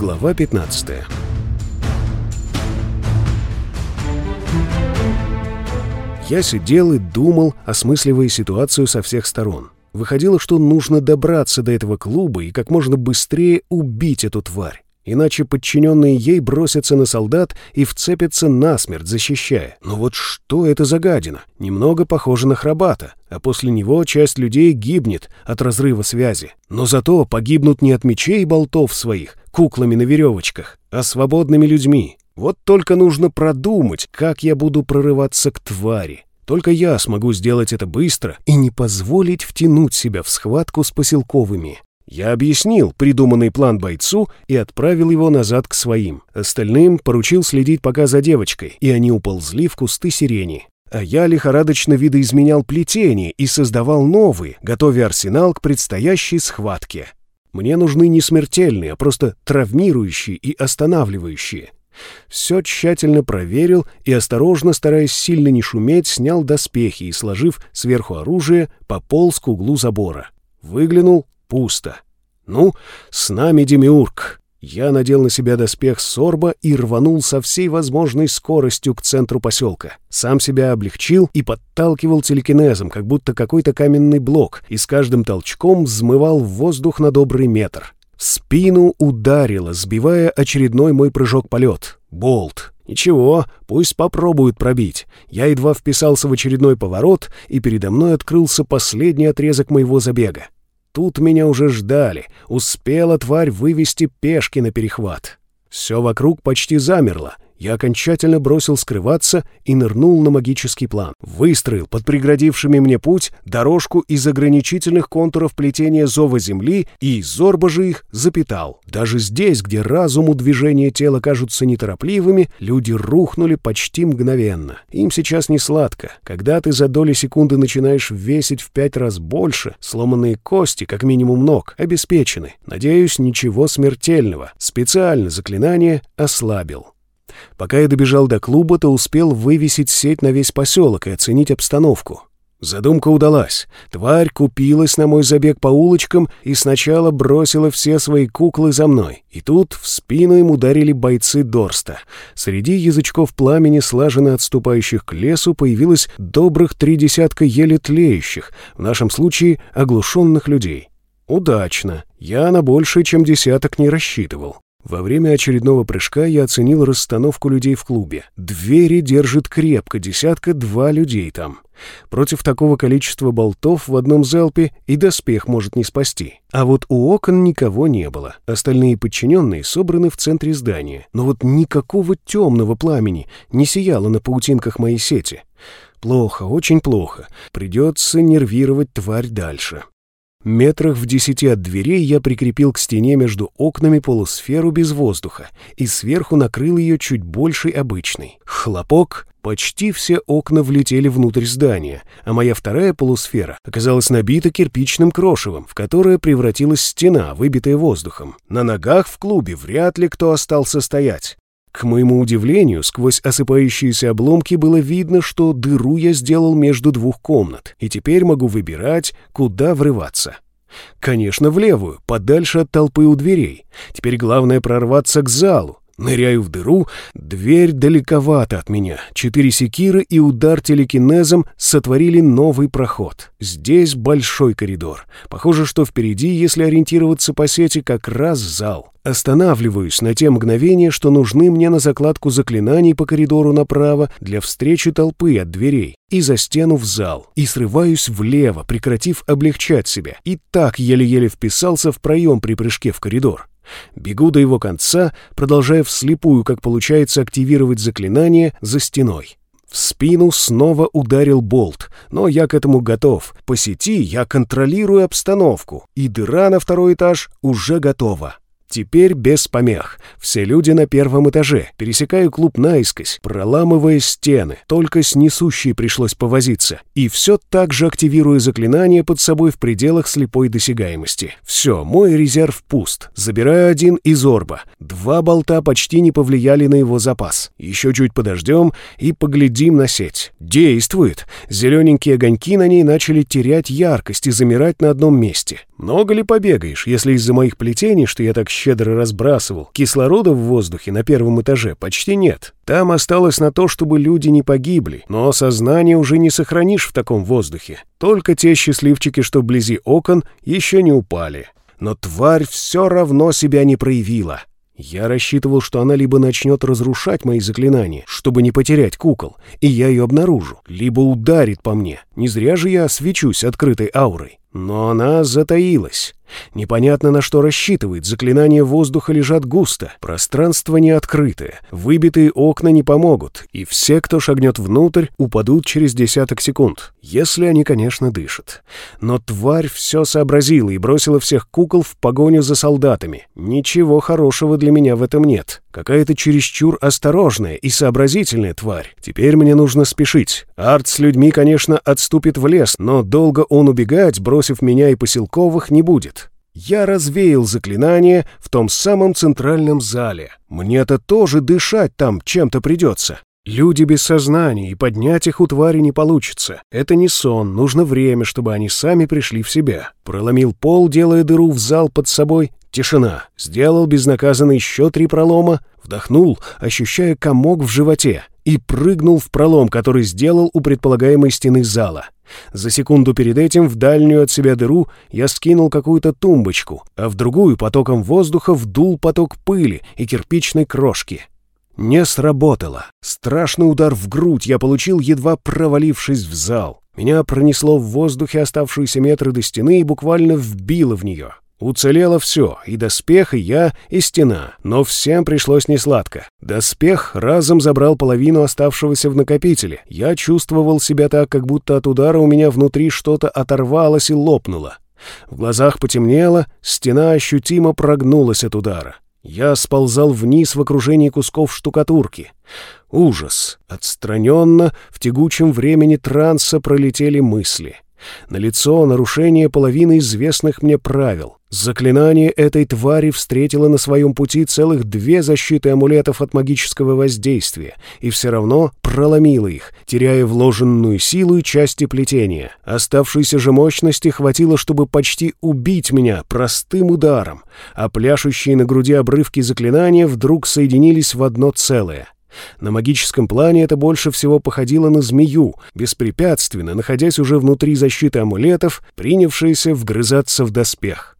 Глава 15 Я сидел и думал, осмысливая ситуацию со всех сторон. Выходило, что нужно добраться до этого клуба и как можно быстрее убить эту тварь. Иначе подчиненные ей бросятся на солдат и вцепятся насмерть, защищая. Но вот что это за гадина? Немного похоже на храбата, а после него часть людей гибнет от разрыва связи. Но зато погибнут не от мечей и болтов своих, куклами на веревочках, а свободными людьми. Вот только нужно продумать, как я буду прорываться к твари. Только я смогу сделать это быстро и не позволить втянуть себя в схватку с поселковыми. Я объяснил придуманный план бойцу и отправил его назад к своим. Остальным поручил следить пока за девочкой, и они уползли в кусты сирени. А я лихорадочно видоизменял плетение и создавал новые, готовя арсенал к предстоящей схватке. Мне нужны не смертельные, а просто травмирующие и останавливающие. Все тщательно проверил и, осторожно, стараясь сильно не шуметь, снял доспехи и, сложив сверху оружие, пополз к углу забора. Выглянул — пусто. «Ну, с нами Демиург!» Я надел на себя доспех сорба и рванул со всей возможной скоростью к центру поселка. Сам себя облегчил и подталкивал телекинезом, как будто какой-то каменный блок, и с каждым толчком взмывал в воздух на добрый метр. Спину ударило, сбивая очередной мой прыжок-полет. Болт. Ничего, пусть попробуют пробить. Я едва вписался в очередной поворот, и передо мной открылся последний отрезок моего забега. Тут меня уже ждали. Успела тварь вывести пешки на перехват. Все вокруг почти замерло, я окончательно бросил скрываться и нырнул на магический план. Выстроил под преградившими мне путь дорожку из ограничительных контуров плетения зова земли и зорбо же их запитал. Даже здесь, где разуму движения тела кажутся неторопливыми, люди рухнули почти мгновенно. Им сейчас не сладко. Когда ты за доли секунды начинаешь весить в пять раз больше, сломанные кости, как минимум ног, обеспечены. Надеюсь, ничего смертельного. Специально заклинание ослабил. Пока я добежал до клуба, то успел вывесить сеть на весь поселок и оценить обстановку. Задумка удалась. Тварь купилась на мой забег по улочкам и сначала бросила все свои куклы за мной. И тут в спину им ударили бойцы Дорста. Среди язычков пламени, слаженно отступающих к лесу, появилось добрых три десятка еле тлеющих, в нашем случае оглушенных людей. Удачно. Я на больше, чем десяток не рассчитывал. Во время очередного прыжка я оценил расстановку людей в клубе. Двери держит крепко, десятка-два людей там. Против такого количества болтов в одном залпе и доспех может не спасти. А вот у окон никого не было. Остальные подчиненные собраны в центре здания. Но вот никакого темного пламени не сияло на паутинках моей сети. Плохо, очень плохо. Придется нервировать тварь дальше. Метрах в десяти от дверей я прикрепил к стене между окнами полусферу без воздуха и сверху накрыл ее чуть большей обычной. Хлопок, почти все окна влетели внутрь здания, а моя вторая полусфера оказалась набита кирпичным крошевом, в которое превратилась стена, выбитая воздухом. На ногах в клубе вряд ли кто остался стоять. К моему удивлению, сквозь осыпающиеся обломки было видно, что дыру я сделал между двух комнат, и теперь могу выбирать, куда врываться. Конечно, в левую, подальше от толпы у дверей. Теперь главное прорваться к залу, Ныряю в дыру, дверь далековато от меня. Четыре секиры и удар телекинезом сотворили новый проход. Здесь большой коридор. Похоже, что впереди, если ориентироваться по сети, как раз зал. Останавливаюсь на те мгновения, что нужны мне на закладку заклинаний по коридору направо для встречи толпы от дверей и за стену в зал, и срываюсь влево, прекратив облегчать себя. И так еле-еле вписался в проем при прыжке в коридор. Бегу до его конца, продолжая вслепую, как получается активировать заклинание, за стеной. В спину снова ударил болт, но я к этому готов. По сети я контролирую обстановку, и дыра на второй этаж уже готова. Теперь без помех. Все люди на первом этаже. Пересекаю клуб наискось, проламывая стены. Только с несущей пришлось повозиться. И все так же активирую заклинание под собой в пределах слепой досягаемости. Все, мой резерв пуст. Забираю один из орба. Два болта почти не повлияли на его запас. Еще чуть подождем и поглядим на сеть. Действует. Зелененькие огоньки на ней начали терять яркость и замирать на одном месте. Много ли побегаешь, если из-за моих плетений, что я так щедро разбрасывал, кислорода в воздухе на первом этаже почти нет? Там осталось на то, чтобы люди не погибли, но сознание уже не сохранишь в таком воздухе. Только те счастливчики, что вблизи окон, еще не упали. Но тварь все равно себя не проявила. Я рассчитывал, что она либо начнет разрушать мои заклинания, чтобы не потерять кукол, и я ее обнаружу, либо ударит по мне. Не зря же я свечусь открытой аурой. Но она затаилась. Непонятно, на что рассчитывает. Заклинания воздуха лежат густо. Пространство не открытое. Выбитые окна не помогут. И все, кто шагнет внутрь, упадут через десяток секунд. Если они, конечно, дышат. Но тварь все сообразила и бросила всех кукол в погоню за солдатами. Ничего хорошего для меня в этом нет. Какая-то чересчур осторожная и сообразительная тварь. Теперь мне нужно спешить. Арт с людьми, конечно, отступит в лес, но долго он убегать, бросив меня и поселковых, не будет. Я развеял заклинание в том самом центральном зале. Мне-то тоже дышать там чем-то придется. Люди без сознания, и поднять их у твари не получится. Это не сон, нужно время, чтобы они сами пришли в себя. Проломил пол, делая дыру в зал под собой. Тишина. Сделал безнаказанно еще три пролома. Вдохнул, ощущая комок в животе. И прыгнул в пролом, который сделал у предполагаемой стены зала. За секунду перед этим в дальнюю от себя дыру я скинул какую-то тумбочку, а в другую потоком воздуха вдул поток пыли и кирпичной крошки. Не сработало. Страшный удар в грудь я получил, едва провалившись в зал. Меня пронесло в воздухе оставшиеся метры до стены и буквально вбило в нее. Уцелело все, и доспех, и я, и стена, но всем пришлось несладко. Доспех разом забрал половину оставшегося в накопителе. Я чувствовал себя так, как будто от удара у меня внутри что-то оторвалось и лопнуло. В глазах потемнело, стена ощутимо прогнулась от удара. Я сползал вниз в окружении кусков штукатурки. Ужас! Отстраненно, в тягучем времени транса пролетели мысли — на лицо нарушение половины известных мне правил. Заклинание этой твари встретило на своем пути целых две защиты амулетов от магического воздействия, и все равно проломило их, теряя вложенную силу и части плетения. Оставшейся же мощности хватило, чтобы почти убить меня простым ударом, а пляшущие на груди обрывки заклинания вдруг соединились в одно целое — на магическом плане это больше всего походило на змею, беспрепятственно, находясь уже внутри защиты амулетов, принявшиеся вгрызаться в доспех.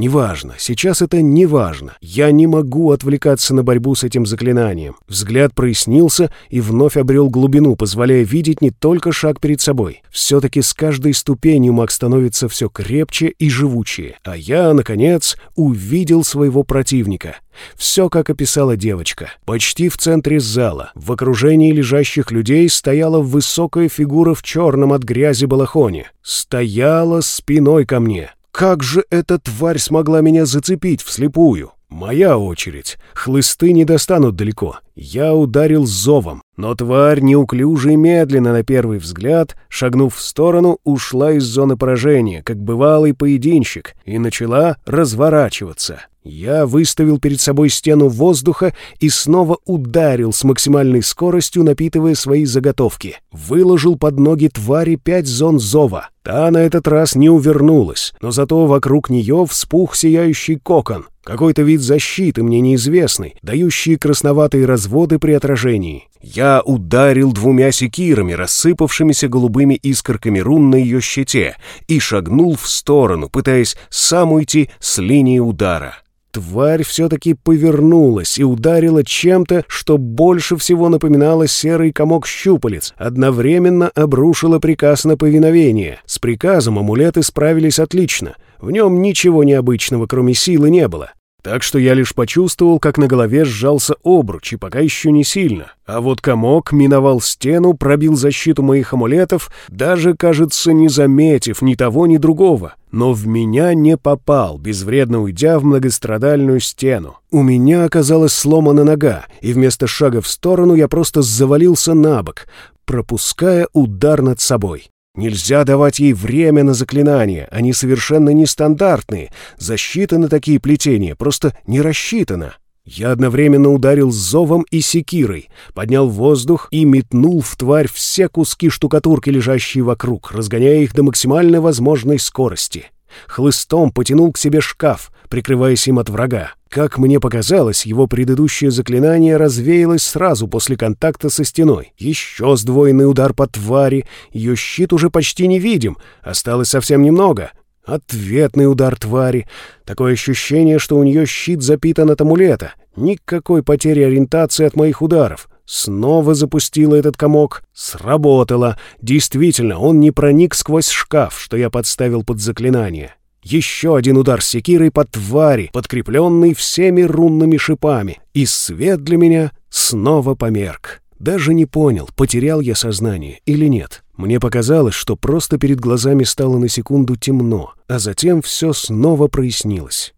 Неважно, сейчас это неважно. Я не могу отвлекаться на борьбу с этим заклинанием. Взгляд прояснился и вновь обрел глубину, позволяя видеть не только шаг перед собой. Все-таки с каждой ступенью маг становится все крепче и живучее. А я, наконец, увидел своего противника. Все, как описала девочка. Почти в центре зала, в окружении лежащих людей, стояла высокая фигура в черном от грязи балахоне. Стояла спиной ко мне. Как же эта тварь смогла меня зацепить вслепую? Моя очередь. Хлысты не достанут далеко. Я ударил зовом, но тварь неуклюже и медленно на первый взгляд, шагнув в сторону, ушла из зоны поражения, как бывалый поединщик, и начала разворачиваться. Я выставил перед собой стену воздуха и снова ударил с максимальной скоростью, напитывая свои заготовки. Выложил под ноги твари пять зон зова. Та на этот раз не увернулась, но зато вокруг нее вспух сияющий кокон. Какой-то вид защиты мне неизвестный, дающий красноватые разводы при отражении. Я ударил двумя секирами, рассыпавшимися голубыми искорками рун на ее щите, и шагнул в сторону, пытаясь сам уйти с линии удара. Тварь все-таки повернулась и ударила чем-то, что больше всего напоминало серый комок щупалец, одновременно обрушила приказ на повиновение. С приказом амулеты справились отлично. В нем ничего необычного, кроме силы, не было. Так что я лишь почувствовал, как на голове сжался обруч, и пока еще не сильно. А вот комок миновал стену, пробил защиту моих амулетов, даже, кажется, не заметив ни того, ни другого. Но в меня не попал, безвредно уйдя в многострадальную стену. У меня оказалась сломана нога, и вместо шага в сторону я просто завалился на бок, пропуская удар над собой. Нельзя давать ей время на заклинания, они совершенно нестандартные. Защита на такие плетения просто не рассчитана. Я одновременно ударил зовом и секирой, поднял воздух и метнул в тварь все куски штукатурки, лежащие вокруг, разгоняя их до максимально возможной скорости. Хлыстом потянул к себе шкаф, прикрываясь им от врага. Как мне показалось, его предыдущее заклинание развеялось сразу после контакта со стеной. Еще сдвоенный удар по твари, ее щит уже почти невидим, осталось совсем немного. Ответный удар твари. Такое ощущение, что у нее щит запитан от амулета. Никакой потери ориентации от моих ударов. Снова запустила этот комок. Сработало. Действительно, он не проник сквозь шкаф, что я подставил под заклинание. Еще один удар секирой по твари, подкрепленный всеми рунными шипами. И свет для меня снова померк. Даже не понял, потерял я сознание или нет. Мне показалось, что просто перед глазами стало на секунду темно, а затем все снова прояснилось.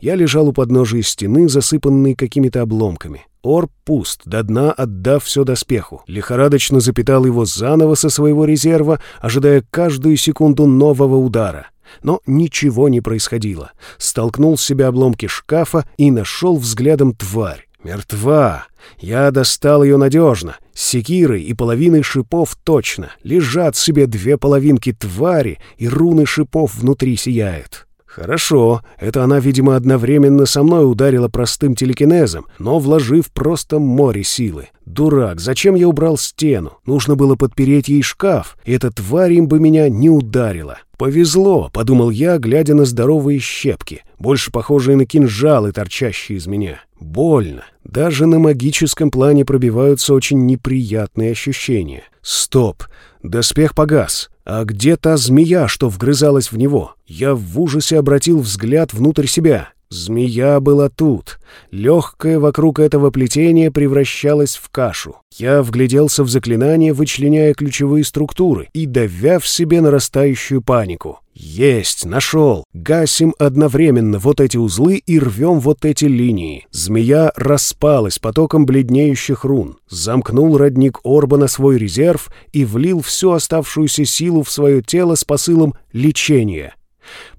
Я лежал у подножия стены, засыпанный какими-то обломками. Ор пуст, до дна отдав все доспеху. Лихорадочно запитал его заново со своего резерва, ожидая каждую секунду нового удара. Но ничего не происходило. Столкнул с себя обломки шкафа и нашел взглядом тварь. Мертва. Я достал ее надежно. С и половиной шипов точно. Лежат себе две половинки твари, и руны шипов внутри сияют. Хорошо, это она, видимо, одновременно со мной ударила простым телекинезом, но вложив просто море силы. Дурак, зачем я убрал стену? Нужно было подпереть ей шкаф, эта тварь им бы меня не ударила. «Повезло», — подумал я, глядя на здоровые щепки, больше похожие на кинжалы, торчащие из меня. Больно. Даже на магическом плане пробиваются очень неприятные ощущения. Стоп. Доспех погас. А где та змея, что вгрызалась в него? Я в ужасе обратил взгляд внутрь себя. Змея была тут. Легкая вокруг этого плетения превращалась в кашу. Я вгляделся в заклинание, вычленяя ключевые структуры и давя в себе нарастающую панику. Есть, нашел. Гасим одновременно вот эти узлы и рвем вот эти линии. Змея распалась потоком бледнеющих рун. Замкнул родник Орба на свой резерв и влил всю оставшуюся силу в свое тело с посылом лечения.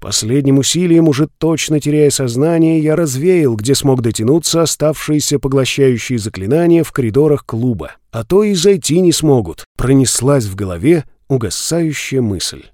Последним усилием, уже точно теряя сознание, я развеял, где смог дотянуться оставшиеся поглощающие заклинания в коридорах клуба. А то и зайти не смогут. Пронеслась в голове угасающая мысль.